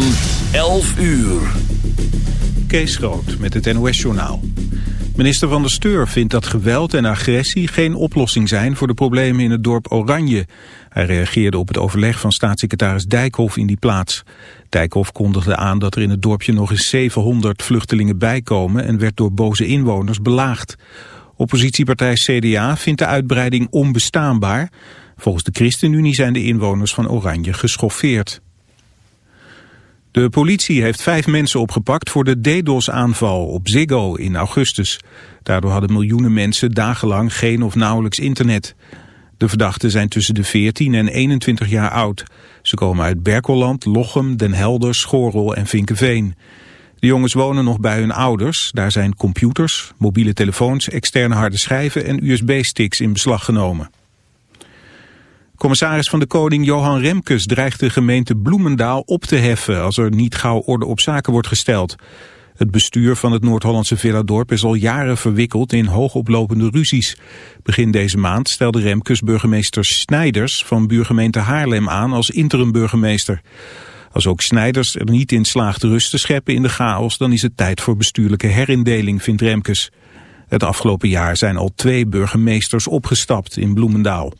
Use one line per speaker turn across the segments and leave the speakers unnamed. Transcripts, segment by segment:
van 11 uur.
Kees Groot met het NOS-journaal. Minister van der Steur vindt dat geweld en agressie geen oplossing zijn voor de problemen in het dorp Oranje. Hij reageerde op het overleg van staatssecretaris Dijkhoff in die plaats. Dijkhoff kondigde aan dat er in het dorpje nog eens 700 vluchtelingen bijkomen en werd door boze inwoners belaagd. Oppositiepartij CDA vindt de uitbreiding onbestaanbaar. Volgens de ChristenUnie zijn de inwoners van Oranje geschoffeerd. De politie heeft vijf mensen opgepakt voor de DDoS-aanval op Ziggo in augustus. Daardoor hadden miljoenen mensen dagenlang geen of nauwelijks internet. De verdachten zijn tussen de 14 en 21 jaar oud. Ze komen uit Berkelland, Lochem, Den Helder, Schorel en Vinkenveen. De jongens wonen nog bij hun ouders. Daar zijn computers, mobiele telefoons, externe harde schijven en USB-sticks in beslag genomen. Commissaris van de Koning Johan Remkes dreigt de gemeente Bloemendaal op te heffen als er niet gauw orde op zaken wordt gesteld. Het bestuur van het Noord-Hollandse Villadorp is al jaren verwikkeld in hoogoplopende ruzies. Begin deze maand stelde Remkes burgemeester Snijders van buurgemeente Haarlem aan als interim-burgemeester. Als ook Snijders er niet in slaagt rust te scheppen in de chaos, dan is het tijd voor bestuurlijke herindeling, vindt Remkes. Het afgelopen jaar zijn al twee burgemeesters opgestapt in Bloemendaal.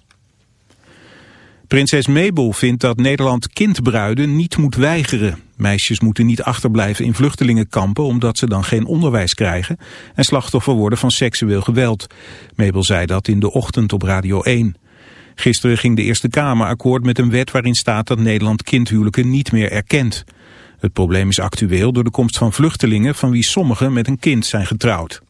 Prinses Mabel vindt dat Nederland kindbruiden niet moet weigeren. Meisjes moeten niet achterblijven in vluchtelingenkampen omdat ze dan geen onderwijs krijgen en slachtoffer worden van seksueel geweld. Mabel zei dat in de ochtend op Radio 1. Gisteren ging de Eerste Kamer akkoord met een wet waarin staat dat Nederland kindhuwelijken niet meer erkent. Het probleem is actueel door de komst van vluchtelingen van wie sommigen met een kind zijn getrouwd.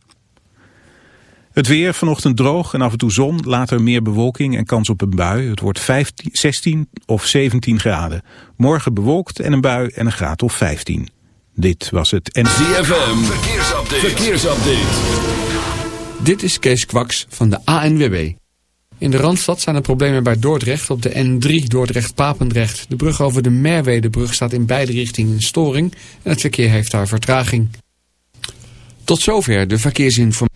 Het weer vanochtend droog en af en toe zon, later meer bewolking en kans op een bui. Het wordt 15, 16 of 17 graden. Morgen bewolkt en een bui en een graad of 15. Dit was het en
ZFM, verkeersupdate. verkeersupdate.
Dit is Kees Kwaks van de ANWB. In de Randstad zijn er problemen bij Dordrecht op de N3 Dordrecht-Papendrecht. De brug over de Merwedebrug staat in beide richtingen in storing en het verkeer heeft daar vertraging. Tot zover de verkeersinformatie.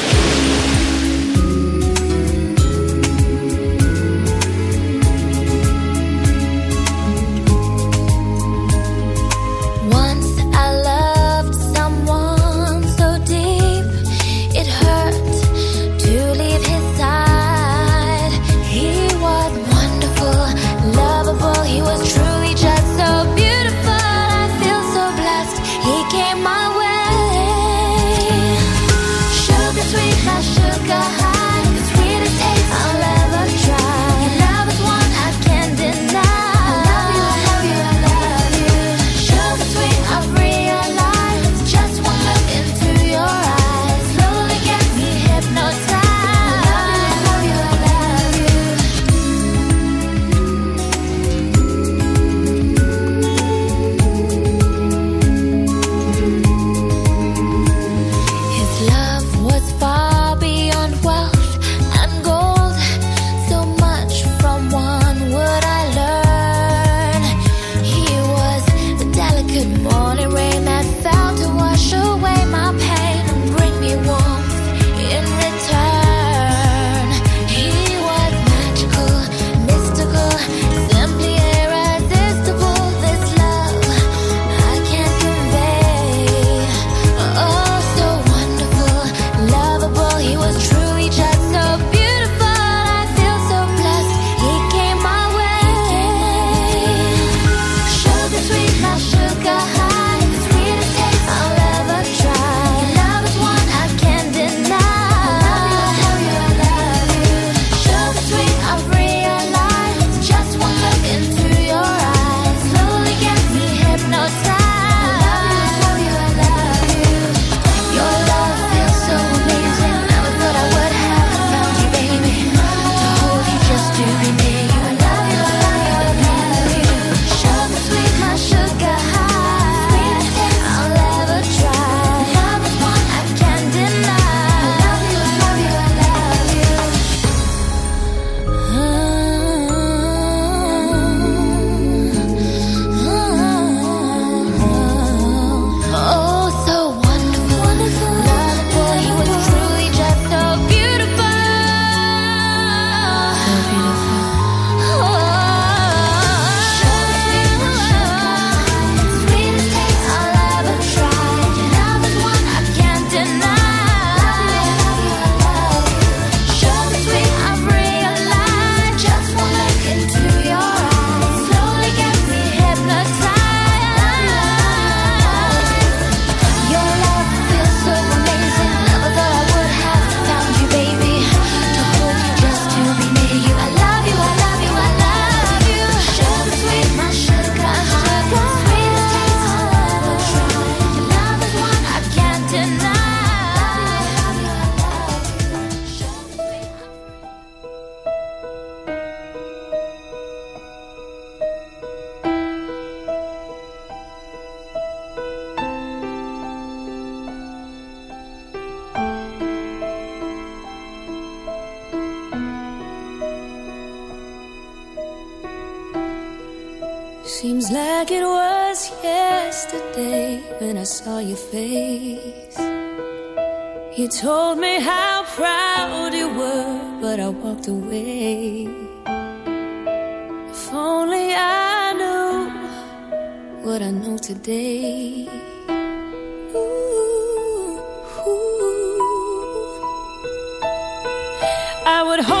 saw your face. You told me how proud you were, but I walked away. If only I knew what I know today. Ooh, ooh. I would hope.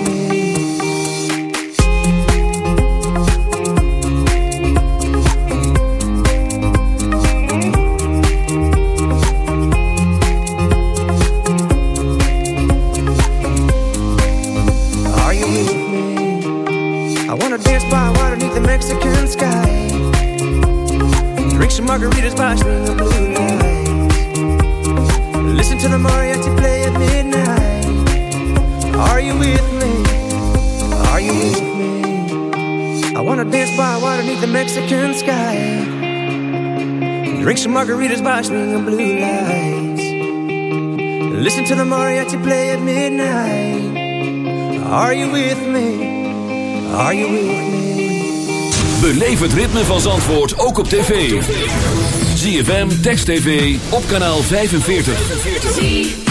Drink some margaritas by swinging blue lights. Listen to the mariachi play at midnight. Are you with me? Are you with me?
Beleef het ritme van Zandvoort ook op tv. ZFM, Text TV, op kanaal 45.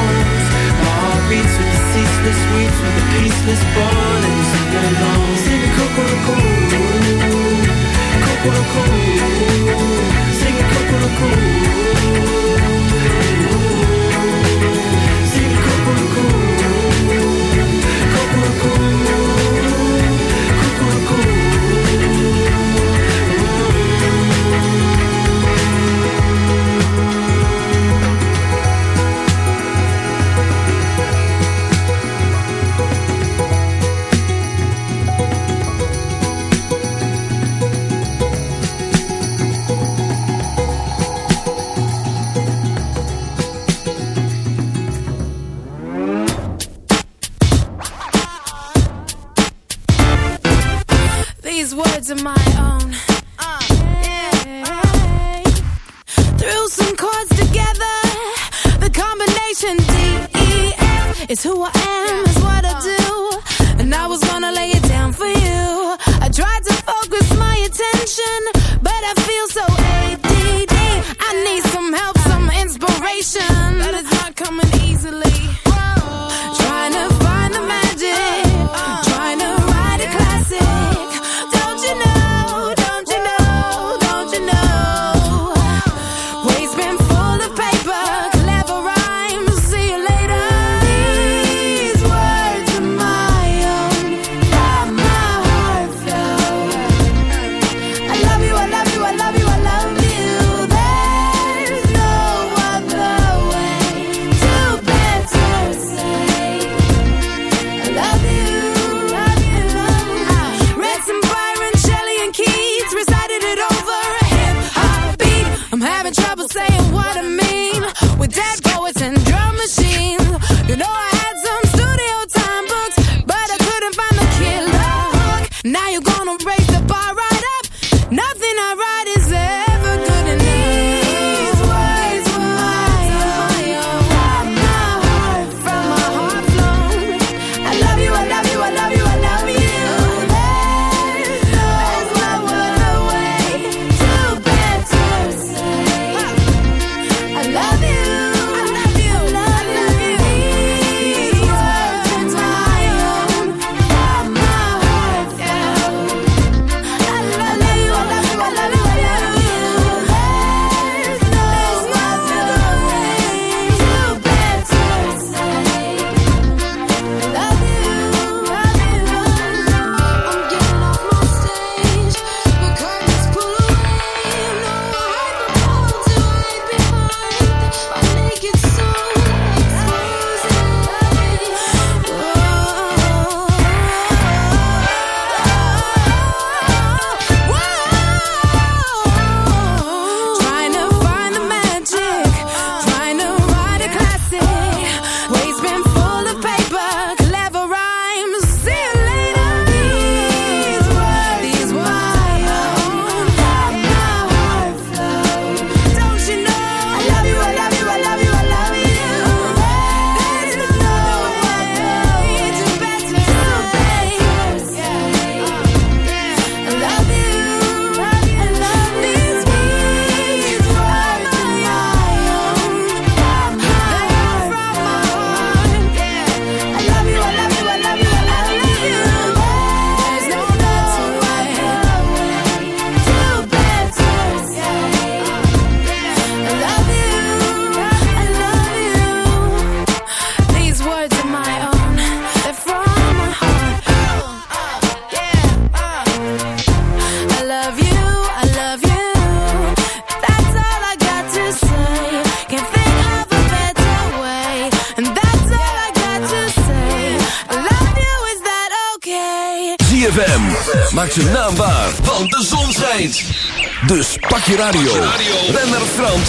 streets with the ceaseless weeds, with the peaceless born and sing along. Sing Kokoroku, Kokoroku, sing Kokoroku, sing
Kokoroku.